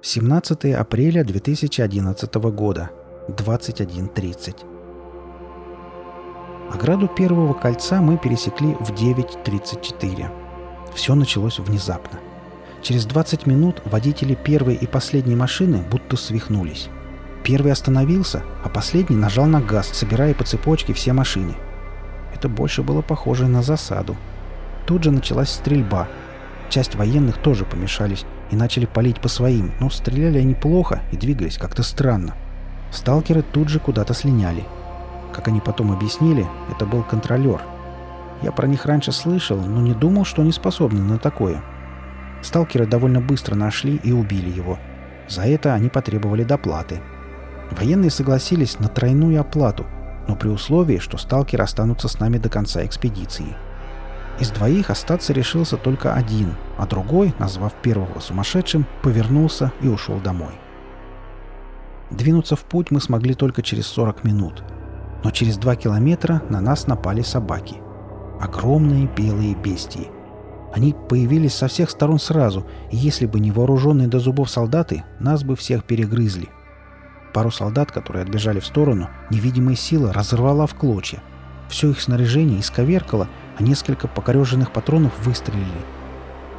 17 апреля 2011 года. 21.30. Ограду первого кольца мы пересекли в 9.34. Все началось внезапно. Через 20 минут водители первой и последней машины будто свихнулись. Первый остановился, а последний нажал на газ, собирая по цепочке все машины. Это больше было похоже на засаду. Тут же началась стрельба. Часть военных тоже помешались и начали палить по своим, но стреляли они плохо и двигались как-то странно. Сталкеры тут же куда-то слиняли. Как они потом объяснили, это был контролер. Я про них раньше слышал, но не думал, что они способны на такое. Сталкеры довольно быстро нашли и убили его. За это они потребовали доплаты. Военные согласились на тройную оплату, но при условии, что сталкеры останутся с нами до конца экспедиции. Из двоих остаться решился только один, а другой, назвав первого сумасшедшим, повернулся и ушел домой. Двинуться в путь мы смогли только через 40 минут. Но через 2 километра на нас напали собаки. Огромные белые бестии. Они появились со всех сторон сразу, и если бы не вооруженные до зубов солдаты, нас бы всех перегрызли. Пару солдат, которые отбежали в сторону, невидимая сила разорвала в клочья. Все их снаряжение исковеркало, а несколько покореженных патронов выстрелили.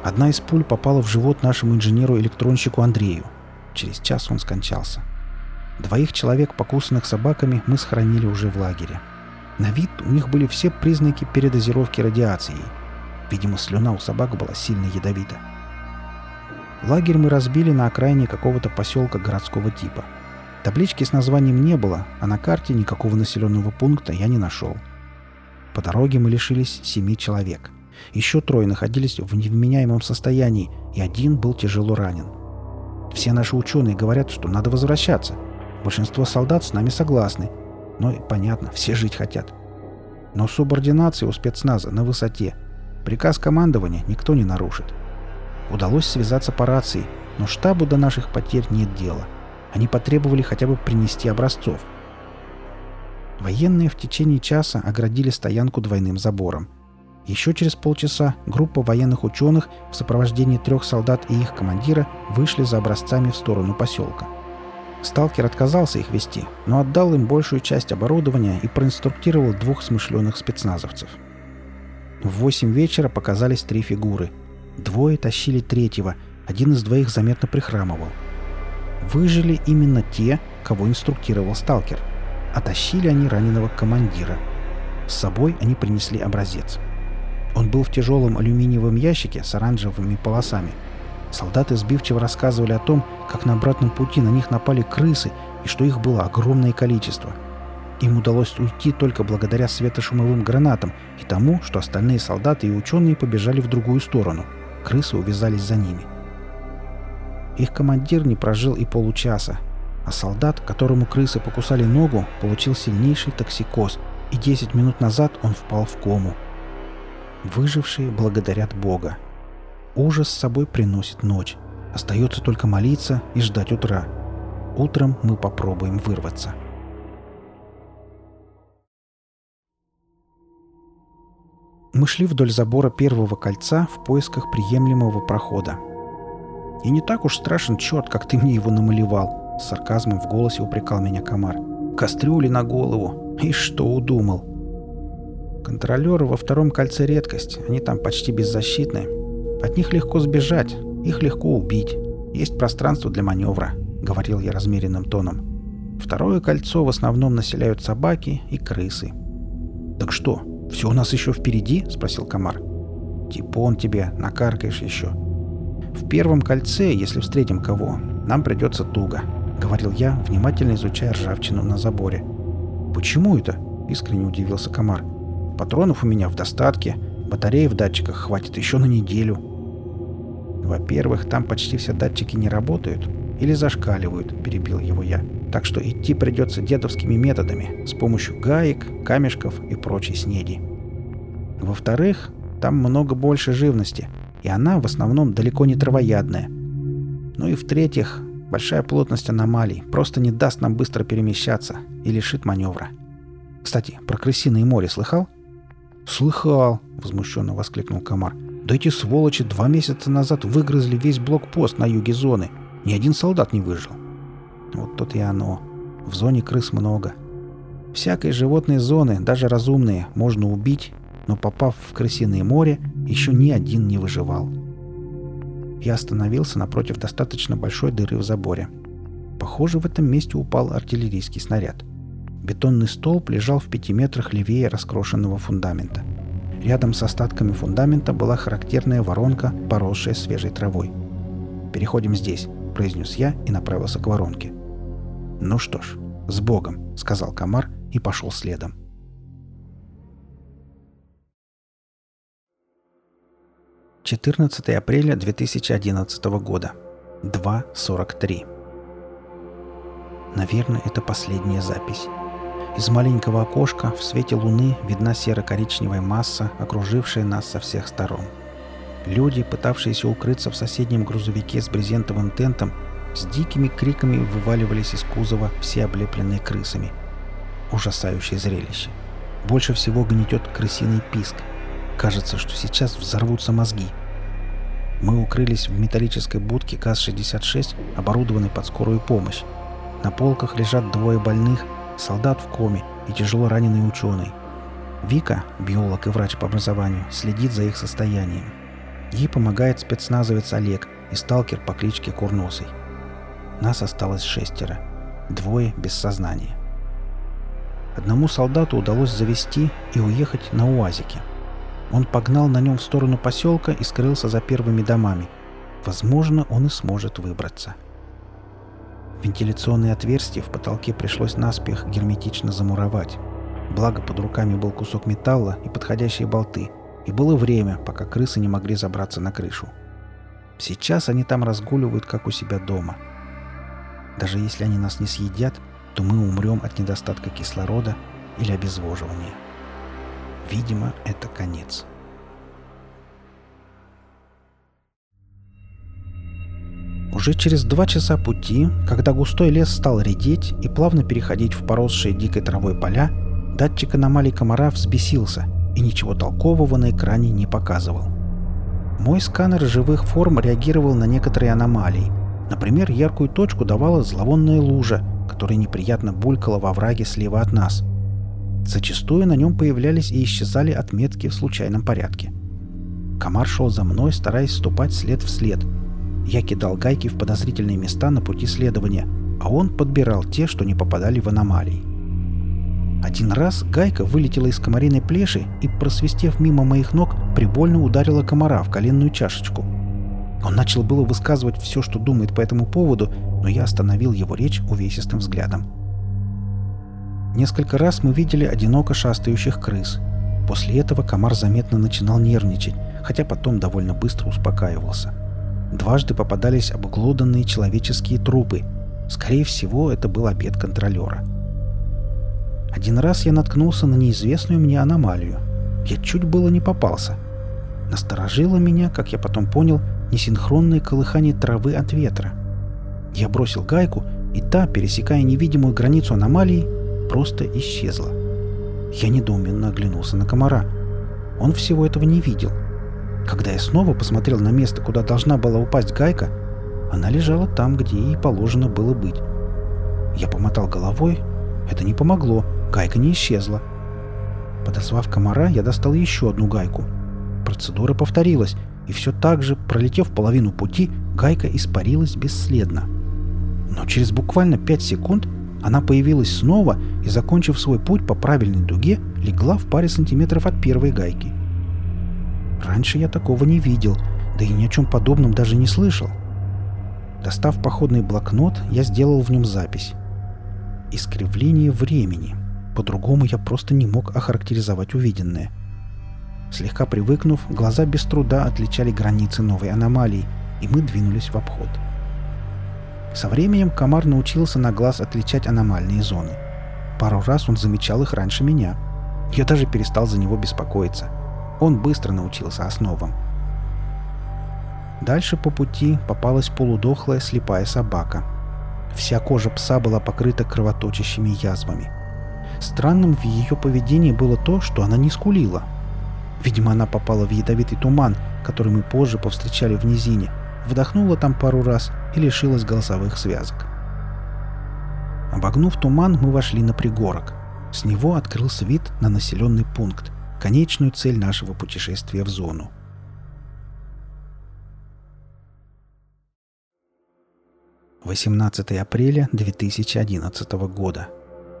Одна из пуль попала в живот нашему инженеру-электронщику Андрею. Через час он скончался. Двоих человек, покусанных собаками, мы сохранили уже в лагере. На вид у них были все признаки передозировки радиацией. Видимо, слюна у собак была сильно ядовита. Лагерь мы разбили на окраине какого-то поселка городского типа. Таблички с названием не было, а на карте никакого населенного пункта я не нашел. По дороге мы лишились семи человек. Еще трое находились в невменяемом состоянии, и один был тяжело ранен. Все наши ученые говорят, что надо возвращаться. Большинство солдат с нами согласны. Но понятно, все жить хотят. Но субординация у спецназа на высоте. Приказ командования никто не нарушит. Удалось связаться по рации, но штабу до наших потерь нет дела. Они потребовали хотя бы принести образцов. Военные в течение часа оградили стоянку двойным забором. Еще через полчаса группа военных ученых в сопровождении трех солдат и их командира вышли за образцами в сторону поселка. Сталкер отказался их вести, но отдал им большую часть оборудования и проинструктировал двух смышленых спецназовцев. В восемь вечера показались три фигуры. Двое тащили третьего, один из двоих заметно прихрамывал. Выжили именно те, кого инструктировал сталкер. А они раненого командира. С собой они принесли образец. Он был в тяжелом алюминиевом ящике с оранжевыми полосами – Солдаты сбивчиво рассказывали о том, как на обратном пути на них напали крысы и что их было огромное количество. Им удалось уйти только благодаря светошумовым гранатам и тому, что остальные солдаты и ученые побежали в другую сторону. Крысы увязались за ними. Их командир не прожил и получаса, а солдат, которому крысы покусали ногу, получил сильнейший токсикоз, и 10 минут назад он впал в кому. Выжившие благодарят Бога. Ужас с собой приносит ночь. Остается только молиться и ждать утра. Утром мы попробуем вырваться. Мы шли вдоль забора первого кольца в поисках приемлемого прохода. «И не так уж страшен черт, как ты мне его намалевал», — с сарказмом в голосе упрекал меня комар. «Кастрюли на голову. И что удумал?» Контролеры во втором кольце редкость. Они там почти беззащитны. От них легко сбежать, их легко убить. Есть пространство для маневра», — говорил я размеренным тоном. «Второе кольцо в основном населяют собаки и крысы». «Так что, все у нас еще впереди?» — спросил комар. «Типон тебе, накаркаешь еще». «В первом кольце, если встретим кого, нам придется туго», — говорил я, внимательно изучая ржавчину на заборе. «Почему это?» — искренне удивился комар. «Патронов у меня в достатке, батареи в датчиках хватит еще на неделю». «Во-первых, там почти все датчики не работают или зашкаливают», — перебил его я. «Так что идти придется дедовскими методами, с помощью гаек, камешков и прочей снеди. Во-вторых, там много больше живности, и она в основном далеко не травоядная. Ну и в-третьих, большая плотность аномалий просто не даст нам быстро перемещаться и лишит маневра. Кстати, про крысиное море слыхал?» «Слыхал!» — возмущенно воскликнул комар. Да эти сволочи два месяца назад выгрызли весь блокпост на юге зоны. Ни один солдат не выжил. Вот тут и оно. В зоне крыс много. Всякой животной зоны, даже разумные, можно убить, но попав в крысиное море, еще ни один не выживал. Я остановился напротив достаточно большой дыры в заборе. Похоже, в этом месте упал артиллерийский снаряд. Бетонный столб лежал в пяти метрах левее раскрошенного фундамента. Рядом с остатками фундамента была характерная воронка, поросшая свежей травой. «Переходим здесь», — произнес я и направился к воронке. «Ну что ж, с Богом», — сказал комар и пошел следом. Четырнадцатое апреля 2011 года. 2.43. Наверное, это последняя запись. Из маленького окошка в свете луны видна серо-коричневая масса, окружившая нас со всех сторон. Люди, пытавшиеся укрыться в соседнем грузовике с брезентовым тентом, с дикими криками вываливались из кузова, все облепленные крысами. Ужасающее зрелище. Больше всего гнетет крысиный писк. Кажется, что сейчас взорвутся мозги. Мы укрылись в металлической будке КАЗ-66, оборудованной под скорую помощь. На полках лежат двое больных, солдат в коме и тяжело раненый ученый. Вика, биолог и врач по образованию, следит за их состоянием. Ей помогает спецназовец Олег и сталкер по кличке Курносый. Нас осталось шестеро. Двое без сознания. Одному солдату удалось завести и уехать на УАЗике. Он погнал на нем в сторону поселка и скрылся за первыми домами. Возможно, он и сможет выбраться. Вентиляционные отверстия в потолке пришлось наспех герметично замуровать. Благо под руками был кусок металла и подходящие болты, и было время, пока крысы не могли забраться на крышу. Сейчас они там разгуливают, как у себя дома. Даже если они нас не съедят, то мы умрем от недостатка кислорода или обезвоживания. Видимо, это конец. Уже через два часа пути, когда густой лес стал редеть и плавно переходить в поросшие дикой травой поля, датчик аномалий комара взбесился и ничего толкового на экране не показывал. Мой сканер живых форм реагировал на некоторые аномалии. Например, яркую точку давала зловонная лужа, которая неприятно булькала во враге слева от нас. Зачастую на нем появлялись и исчезали отметки в случайном порядке. Комар шел за мной, стараясь ступать след в след – я кидал гайки в подозрительные места на пути следования, а он подбирал те, что не попадали в аномалии. Один раз гайка вылетела из комариной плеши и, просвистев мимо моих ног, прибольно ударила комара в коленную чашечку. Он начал было высказывать все, что думает по этому поводу, но я остановил его речь увесистым взглядом. Несколько раз мы видели одиноко шастающих крыс. После этого комар заметно начинал нервничать, хотя потом довольно быстро успокаивался. Дважды попадались обглоданные человеческие трупы. Скорее всего, это был обед контролера. Один раз я наткнулся на неизвестную мне аномалию. Я чуть было не попался. Насторожило меня, как я потом понял, несинхронное колыхание травы от ветра. Я бросил гайку, и та, пересекая невидимую границу аномалии, просто исчезла. Я недоуменно оглянулся на комара. Он всего этого не видел — когда я снова посмотрел на место, куда должна была упасть гайка, она лежала там, где ей положено было быть. Я помотал головой. Это не помогло. Гайка не исчезла. Подозвав комара, я достал еще одну гайку. Процедура повторилась, и все так же, пролетев половину пути, гайка испарилась бесследно. Но через буквально пять секунд она появилась снова и, закончив свой путь по правильной дуге, легла в паре сантиметров от первой гайки. Раньше я такого не видел, да и ни о чем подобном даже не слышал. Достав походный блокнот, я сделал в нем запись. Искривление времени. По-другому я просто не мог охарактеризовать увиденное. Слегка привыкнув, глаза без труда отличали границы новой аномалии, и мы двинулись в обход. Со временем комар научился на глаз отличать аномальные зоны. Пару раз он замечал их раньше меня. Я даже перестал за него беспокоиться – он быстро научился основам. Дальше по пути попалась полудохлая слепая собака. Вся кожа пса была покрыта кровоточащими язвами. Странным в ее поведении было то, что она не скулила. Видимо, она попала в ядовитый туман, который мы позже повстречали в низине, вдохнула там пару раз и лишилась голосовых связок. Обогнув туман, мы вошли на пригорок. С него открылся вид на населенный пункт, конечную цель нашего путешествия в зону. Восемнадцатое апреля 2011 года.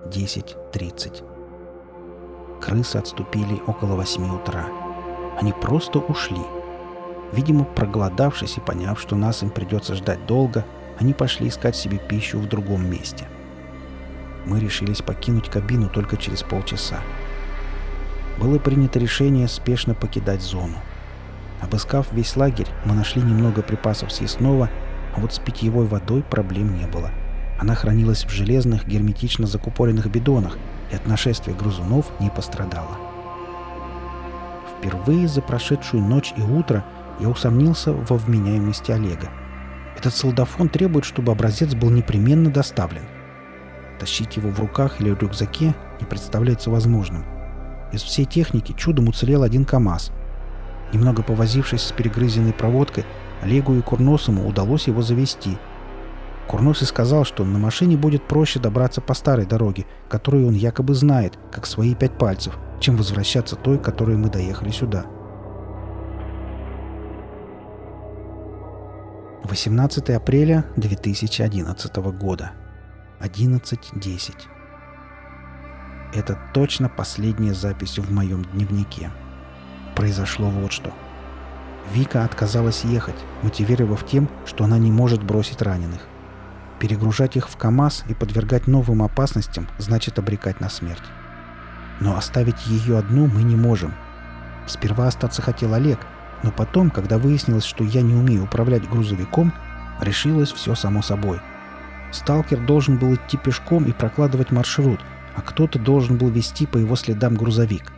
10.30. Крысы отступили около восьми утра. Они просто ушли. Видимо, проголодавшись и поняв, что нас им придется ждать долго, они пошли искать себе пищу в другом месте. Мы решились покинуть кабину только через полчаса. Было принято решение спешно покидать зону. Обыскав весь лагерь, мы нашли немного припасов съестного, а вот с питьевой водой проблем не было. Она хранилась в железных, герметично закупоренных бидонах и от нашествия грузунов не пострадала. Впервые за прошедшую ночь и утро я усомнился во вменяемости Олега. Этот солдафон требует, чтобы образец был непременно доставлен. Тащить его в руках или в рюкзаке не представляется возможным. Из всей техники чудом уцелел один КАМАЗ. Немного повозившись с перегрызенной проводкой, Олегу и Курносому удалось его завести – Курносый сказал, что на машине будет проще добраться по старой дороге, которую он якобы знает, как свои пять пальцев, чем возвращаться той, которой мы доехали сюда. 18 апреля 2011 года. 11.10. Это точно последняя запись в моем дневнике. Произошло вот что. Вика отказалась ехать, мотивировав тем, что она не может бросить раненых. Перегружать их в КАМАЗ и подвергать новым опасностям значит обрекать на смерть. Но оставить ее одну мы не можем. Сперва остаться хотел Олег, но потом, когда выяснилось, что я не умею управлять грузовиком, решилось все само собой. Сталкер должен был идти пешком и прокладывать маршрут, а кто-то должен был вести по его следам грузовик.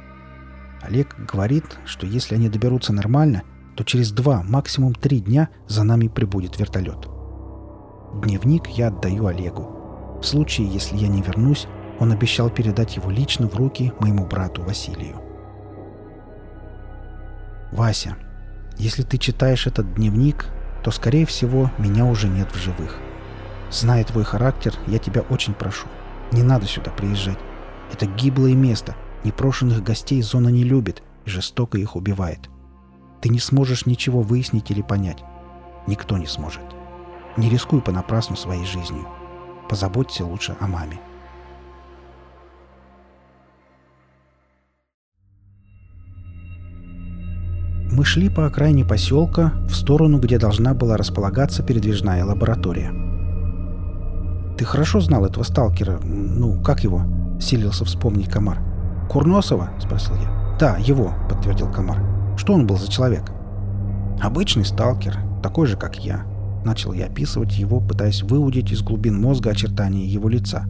Олег говорит, что если они доберутся нормально, то через два, максимум три дня за нами прибудет вертолет. Дневник я отдаю Олегу. В случае, если я не вернусь, он обещал передать его лично в руки моему брату Василию. Вася, если ты читаешь этот дневник, то, скорее всего, меня уже нет в живых. Зная твой характер, я тебя очень прошу. Не надо сюда приезжать. Это гиблое место. Непрошенных гостей зона не любит и жестоко их убивает. Ты не сможешь ничего выяснить или понять. Никто не сможет. Не рискуй понапрасну своей жизнью. Позаботься лучше о маме. Мы шли по окраине поселка в сторону, где должна была располагаться передвижная лаборатория. «Ты хорошо знал этого сталкера? Ну, как его?» — силился вспомнить Комар. «Курносова?» — спросил я. «Да, его», — подтвердил Комар. «Что он был за человек?» «Обычный сталкер, такой же, как я. Начал я описывать его, пытаясь выудить из глубин мозга очертания его лица.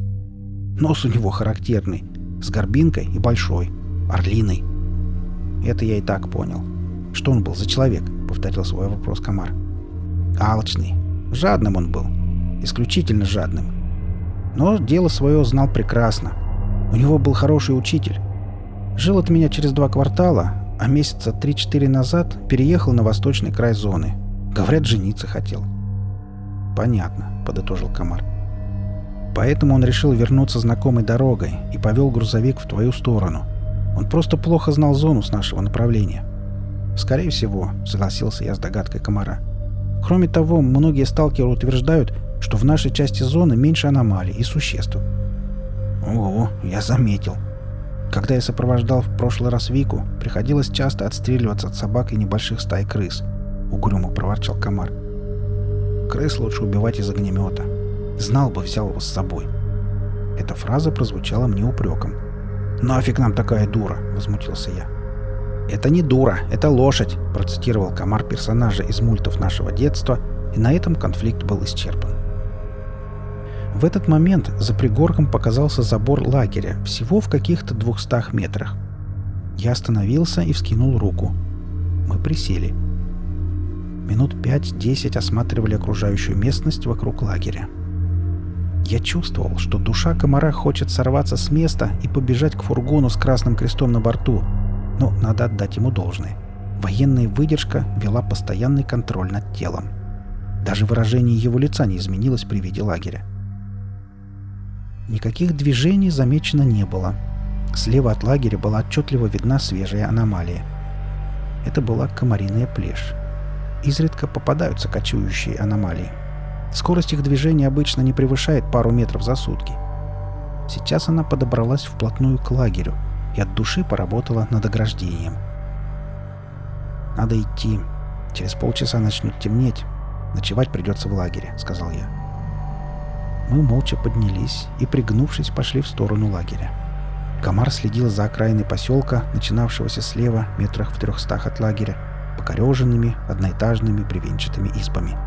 Нос у него характерный, с горбинкой и большой, орлиной. Это я и так понял. Что он был за человек? Повторил свой вопрос комар. Алчный. Жадным он был. Исключительно жадным. Но дело свое знал прекрасно. У него был хороший учитель. Жил от меня через два квартала, а месяца 3-4 назад переехал на восточный край зоны. Говорят, жениться хотел. «Понятно», — подытожил Комар. «Поэтому он решил вернуться знакомой дорогой и повел грузовик в твою сторону. Он просто плохо знал зону с нашего направления». «Скорее всего», — согласился я с догадкой Комара. «Кроме того, многие сталкеры утверждают, что в нашей части зоны меньше аномалий и существ». «Ого, я заметил», когда я сопровождал в прошлый раз Вику, приходилось часто отстреливаться от собак и небольших стай крыс. Угрюмо проворчал комар. Крыс лучше убивать из огнемета. Знал бы, взял его с собой. Эта фраза прозвучала мне упреком. «Нафиг нам такая дура!» — возмутился я. «Это не дура, это лошадь!» — процитировал комар персонажа из мультов нашего детства, и на этом конфликт был исчерпан. В этот момент за пригорком показался забор лагеря, всего в каких-то двухстах метрах. Я остановился и вскинул руку. Мы присели. Минут пять-десять осматривали окружающую местность вокруг лагеря. Я чувствовал, что душа комара хочет сорваться с места и побежать к фургону с красным крестом на борту, но надо отдать ему должное. Военная выдержка вела постоянный контроль над телом. Даже выражение его лица не изменилось при виде лагеря. Никаких движений замечено не было. Слева от лагеря была отчетливо видна свежая аномалия. Это была комариная плешь. Изредка попадаются кочующие аномалии. Скорость их движения обычно не превышает пару метров за сутки. Сейчас она подобралась вплотную к лагерю и от души поработала над ограждением. «Надо идти. Через полчаса начнет темнеть. Ночевать придется в лагере», — сказал я. Мы молча поднялись и, пригнувшись, пошли в сторону лагеря. Комар следил за окраиной поселка, начинавшегося слева, метрах в трехстах от лагеря, покореженными, одноэтажными бревенчатыми избами.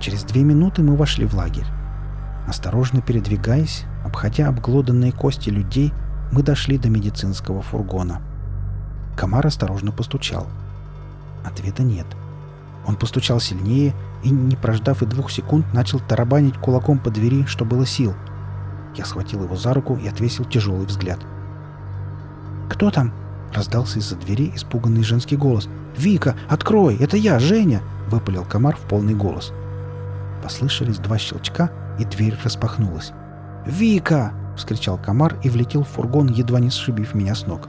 Через две минуты мы вошли в лагерь. Осторожно передвигаясь, обходя обглоданные кости людей, мы дошли до медицинского фургона. Комар осторожно постучал. Ответа нет. Он постучал сильнее и, не прождав и двух секунд, начал тарабанить кулаком по двери, что было сил. Я схватил его за руку и отвесил тяжелый взгляд. «Кто там?» — раздался из-за двери испуганный женский голос. «Вика, открой! Это я, Женя!» — выпалил комар в полный голос. Послышались два щелчка, и дверь распахнулась. «Вика!» — вскричал комар и влетел в фургон, едва не сшибив меня с ног.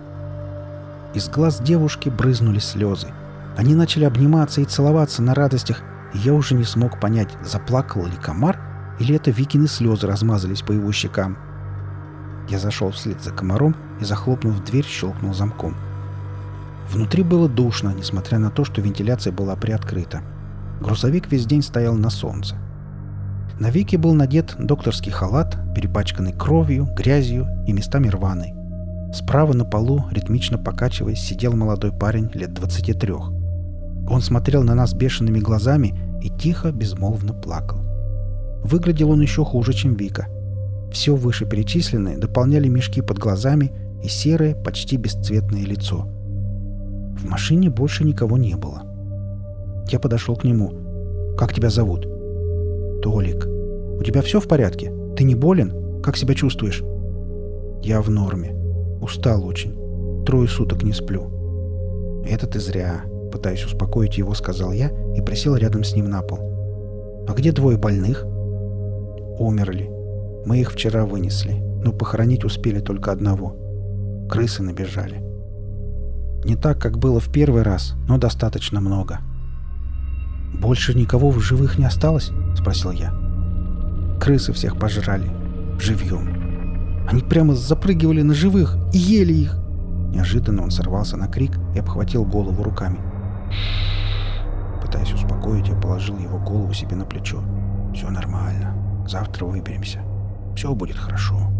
Из глаз девушки брызнули слезы. Они начали обниматься и целоваться на радостях, и я уже не смог понять, заплакал ли комар, или это Викины слезы размазались по его щекам. Я зашел вслед за комаром и, захлопнув дверь, щелкнул замком. Внутри было душно, несмотря на то, что вентиляция была приоткрыта. Грузовик весь день стоял на солнце. На Вике был надет докторский халат, перепачканный кровью, грязью и местами рваной. Справа на полу, ритмично покачиваясь, сидел молодой парень лет 23. Он смотрел на нас бешеными глазами и тихо, безмолвно плакал. Выглядел он еще хуже, чем Вика. Все вышеперечисленное дополняли мешки под глазами и серое, почти бесцветное лицо. В машине больше никого не было. Я подошел к нему. «Как тебя зовут?» «Толик. У тебя все в порядке? Ты не болен? Как себя чувствуешь?» «Я в норме. Устал очень. Трое суток не сплю». «Это ты зря пытаясь успокоить его, сказал я и присел рядом с ним на пол. «А где двое больных?» «Умерли. Мы их вчера вынесли, но похоронить успели только одного. Крысы набежали. Не так, как было в первый раз, но достаточно много». «Больше никого в живых не осталось?» — спросил я. «Крысы всех пожрали. Живьем. Они прямо запрыгивали на живых и ели их. Неожиданно он сорвался на крик и обхватил голову руками. Пытаясь успокоить, я положил его голову себе на плечо. «Все нормально. Завтра выберемся. Все будет хорошо».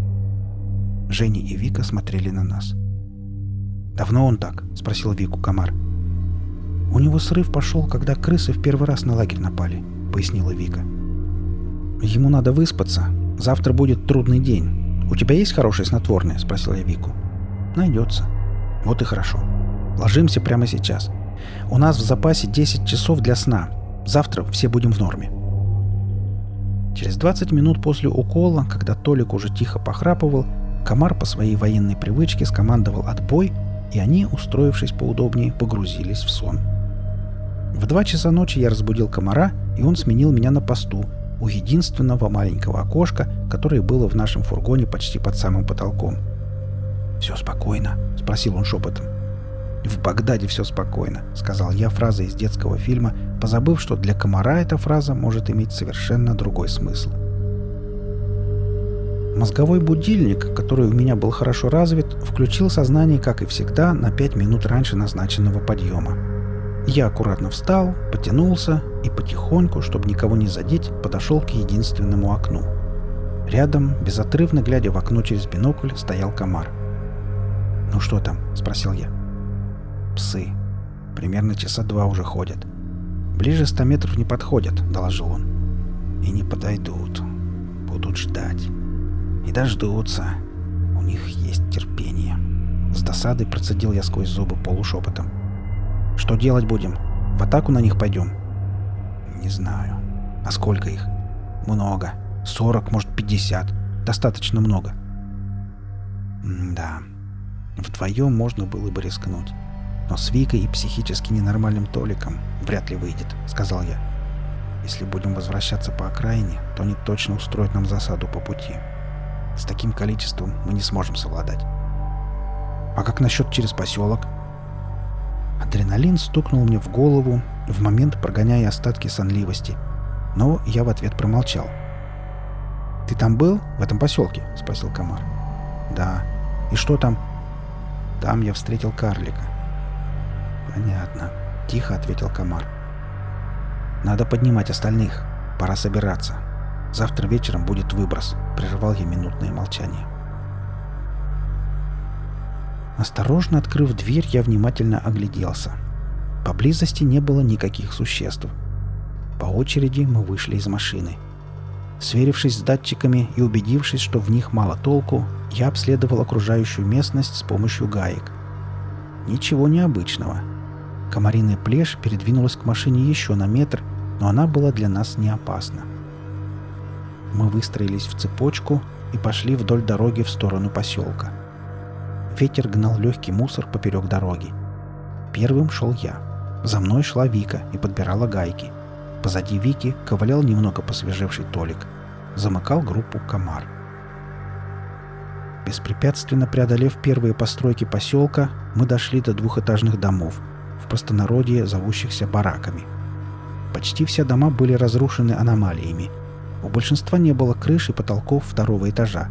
Женя и Вика смотрели на нас. «Давно он так?» — спросил Вику Комар. «У него срыв пошел, когда крысы в первый раз на лагерь напали», — пояснила Вика. «Ему надо выспаться. Завтра будет трудный день. У тебя есть хорошее снотворное?» — спросил я Вику. «Найдется». «Вот и хорошо. Ложимся прямо сейчас. У нас в запасе 10 часов для сна. Завтра все будем в норме. Через 20 минут после укола, когда Толик уже тихо похрапывал, комар по своей военной привычке скомандовал отбой, и они, устроившись поудобнее, погрузились в сон. В два часа ночи я разбудил комара, и он сменил меня на посту у единственного маленького окошка, которое было в нашем фургоне почти под самым потолком. «Все спокойно?» — спросил он шепотом. «В Багдаде все спокойно», — сказал я фразой из детского фильма, позабыв, что для комара эта фраза может иметь совершенно другой смысл. Мозговой будильник, который у меня был хорошо развит, включил сознание, как и всегда, на пять минут раньше назначенного подъема. Я аккуратно встал, потянулся и потихоньку, чтобы никого не задеть, подошел к единственному окну. Рядом, безотрывно глядя в окно через бинокль, стоял комар. «Ну что там?» — спросил я. Псы. Примерно часа два уже ходят. Ближе ста метров не подходят, доложил он. И не подойдут. Будут ждать. И дождутся. У них есть терпение. С досадой процедил я сквозь зубы полушепотом. Что делать будем? В атаку на них пойдем? Не знаю. А сколько их? Много. Сорок, может, пятьдесят. Достаточно много. М да. Вдвоем можно было бы рискнуть. Но с Викой и психически ненормальным Толиком вряд ли выйдет», — сказал я. «Если будем возвращаться по окраине, то они точно устроят нам засаду по пути. С таким количеством мы не сможем совладать». «А как насчет через поселок?» Адреналин стукнул мне в голову, в момент прогоняя остатки сонливости. Но я в ответ промолчал. «Ты там был, в этом поселке?» — спросил Комар. «Да. И что там?» «Там я встретил карлика». «Понятно», — тихо ответил Комар. «Надо поднимать остальных. Пора собираться. Завтра вечером будет выброс», — прервал я минутное молчание. Осторожно открыв дверь, я внимательно огляделся. Поблизости не было никаких существ. По очереди мы вышли из машины. Сверившись с датчиками и убедившись, что в них мало толку, я обследовал окружающую местность с помощью гаек. Ничего необычного. Комариная плешь передвинулась к машине еще на метр, но она была для нас не опасна. Мы выстроились в цепочку и пошли вдоль дороги в сторону поселка. Ветер гнал легкий мусор поперек дороги. Первым шел я. За мной шла Вика и подбирала гайки. Позади Вики ковылял немного посвежевший Толик. Замыкал группу комар. Беспрепятственно преодолев первые постройки поселка, мы дошли до двухэтажных домов, в простонародье зовущихся бараками. Почти все дома были разрушены аномалиями. У большинства не было крыш и потолков второго этажа.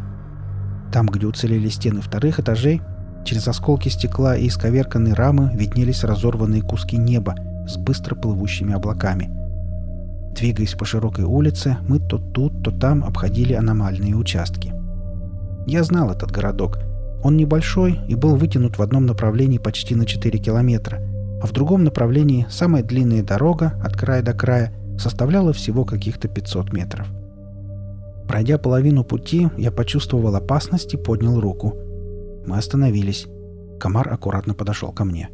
Там, где уцелели стены вторых этажей, Через осколки стекла и исковерканные рамы виднелись разорванные куски неба с быстро плывущими облаками. Двигаясь по широкой улице, мы то тут, то там обходили аномальные участки. Я знал этот городок. Он небольшой и был вытянут в одном направлении почти на 4 километра, а в другом направлении самая длинная дорога от края до края составляла всего каких-то 500 метров. Пройдя половину пути, я почувствовал опасность и поднял руку – мы остановились. Комар аккуратно подошел ко мне.